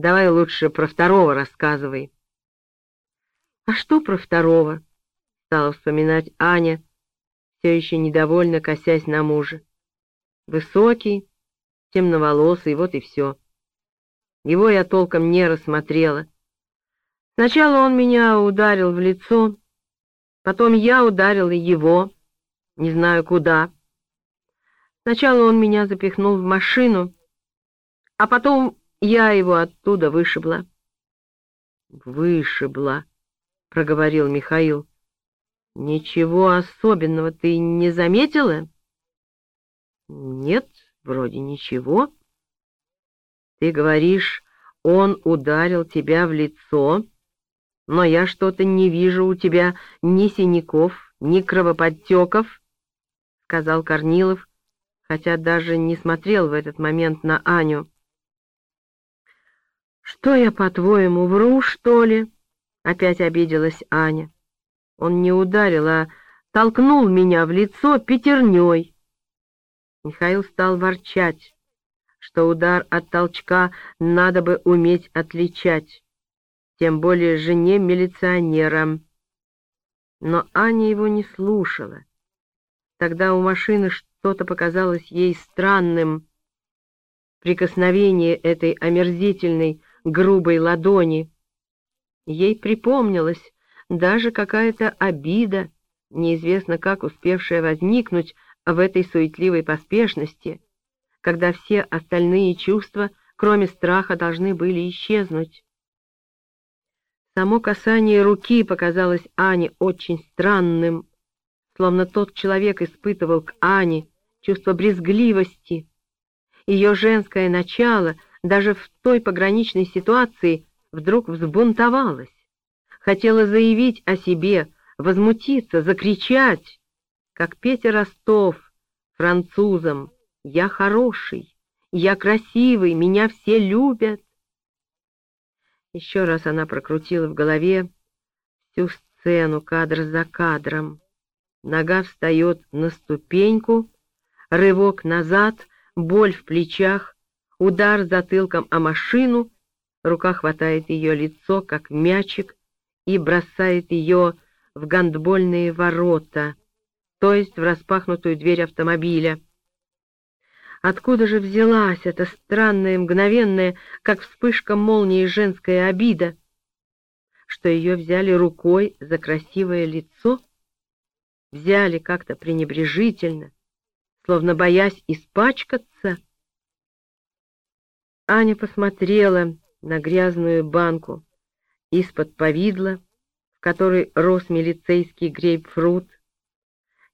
Давай лучше про второго рассказывай. А что про второго? Стала вспоминать Аня, все еще недовольно косясь на мужа. Высокий, темноволосый, вот и все. Его я толком не рассмотрела. Сначала он меня ударил в лицо, потом я ударила его, не знаю куда. Сначала он меня запихнул в машину, а потом я его оттуда вышибла. «Вышибла», — проговорил Михаил. «Ничего особенного ты не заметила?» «Нет, вроде ничего». «Ты говоришь, он ударил тебя в лицо, но я что-то не вижу у тебя ни синяков, ни кровоподтеков», — сказал Корнилов, хотя даже не смотрел в этот момент на Аню. «Что я, по-твоему, вру, что ли?» — опять обиделась Аня. Он не ударил, а толкнул меня в лицо пятерней. Михаил стал ворчать, что удар от толчка надо бы уметь отличать, тем более жене милиционера. Но Аня его не слушала. Тогда у машины что-то показалось ей странным. Прикосновение этой омерзительной, грубой ладони. Ей припомнилась даже какая-то обида, неизвестно как успевшая возникнуть в этой суетливой поспешности, когда все остальные чувства, кроме страха, должны были исчезнуть. Само касание руки показалось Ане очень странным, словно тот человек испытывал к Ане чувство брезгливости. Ее женское начало даже в той пограничной ситуации вдруг взбунтовалось, хотела заявить о себе, возмутиться, закричать, как Петя Ростов французам «Я хороший, я красивый, меня все любят». Еще раз она прокрутила в голове всю сцену кадр за кадром. Нога встает на ступеньку, рывок назад, боль в плечах, удар затылком о машину, рука хватает ее лицо, как мячик, и бросает ее в гандбольные ворота, то есть в распахнутую дверь автомобиля. Откуда же взялась эта странная, мгновенная, как вспышка молнии, женская обида, что ее взяли рукой за красивое лицо? Взяли как-то пренебрежительно, словно боясь испачкаться. Аня посмотрела на грязную банку из-под повидла, в которой рос милицейский грейпфрут,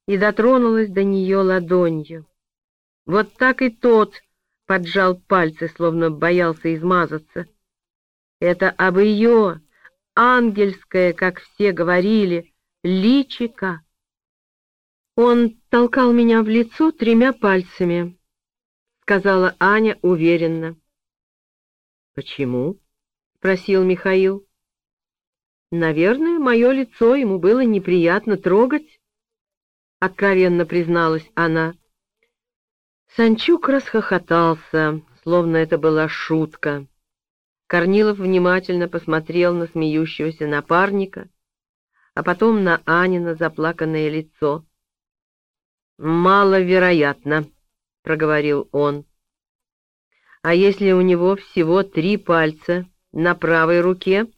и дотронулась до нее ладонью. Вот так и тот поджал пальцы, словно боялся измазаться. Это об ее, ангельское, как все говорили, личика. Он толкал меня в лицо тремя пальцами, сказала Аня уверенно. Почему? спросил Михаил. Наверное, мое лицо ему было неприятно трогать, откровенно призналась она. Санчук расхохотался, словно это была шутка. Корнилов внимательно посмотрел на смеющегося напарника, а потом на Анина заплаканное лицо. «Маловероятно», — проговорил он. «А если у него всего три пальца на правой руке?»